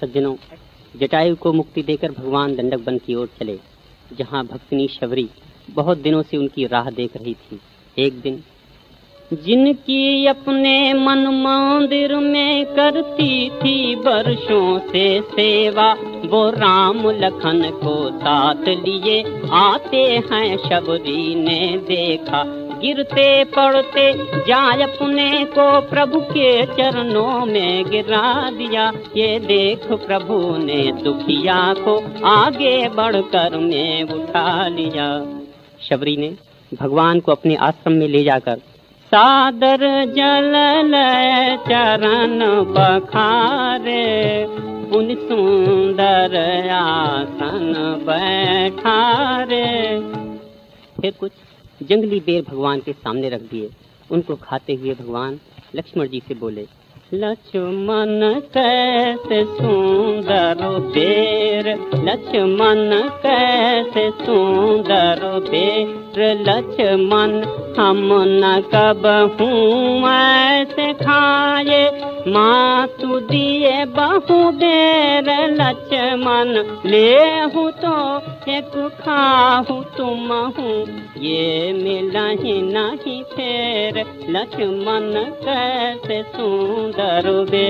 सज्जनों, जटायु को मुक्ति देकर भगवान दंडक वन की ओर चले, जहाँ भक्तिनी शबरी बहुत दिनों से उनकी राह देख रही थी। एक दिन, जिनकी अपने मन मंदिर में करती थी वर्षों से सेवा, वो राम लखन को साथ लिए, आते हैं शबरी ने देखा गिरते पड़ते जाय अपने को प्रभु के चरणों में गिरा दिया। ये देख प्रभु ने दुखिया को आगे बढ़कर में उठा लिया। शबरी ने भगवान को अपने आश्रम में ले जाकर सादर जल चरण बखारे। उन सुंदर आसन बैठारे। फिर कुछ जंगली बेर भगवान के सामने रख दिए। उनको खाते हुए भगवान लक्ष्मण जी से बोले लक्ष्मण कैसे सुंदर बेर? लक्ष्मण कैसे सुंदर बेर? लक्ष्मण, हम न कब हूँ ऐसे खाए? माँ तू दिए बहु देर। लक्ष्मण ले हूँ तो एक खाहू, तुम हूँ, ये मिला ही नहीं फेर। लक्ष्मण कैसे सुंदर बे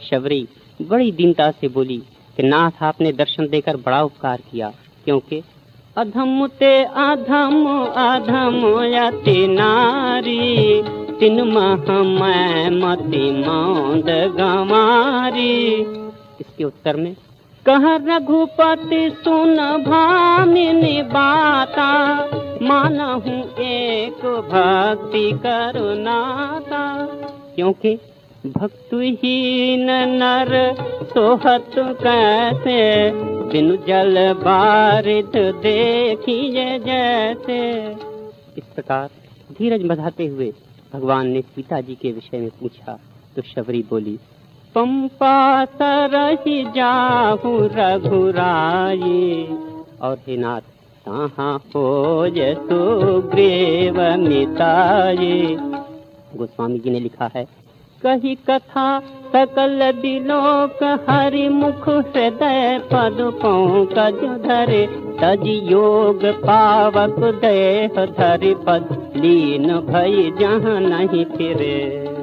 शबरी, बड़ी दीनता से बोली कि नाथ आपने दर्शन देकर बड़ा उपकार किया, क्योंकि अधम ते अधम अधम यति नारी, तिन मैं मति मौंद गंवारी। इसके उत्तर में, कह रघुपति सुन भामिनी बाता माना हूँ एक भक्ति करुणाता क्योंकि भक्तहीन नर सोहत कैसे? बिनु जल बारित देखिए जैसे। इस प्रकार धीरज बधाते हुए भगवान ने सीता जी के विषय में पूछा। तो शबरी बोली, पंपा तरही जाहू रघुराई, और हे नाथ कहाँ हो सुग्रीव मिताई गोस्वामी जी ने लिखा है कही कथा, सकल दिलोक हरि मुख हृदय पद पंकज धरे। तज योग पावक देह धरि पद लीन भई जहाँ नहीं फिरे।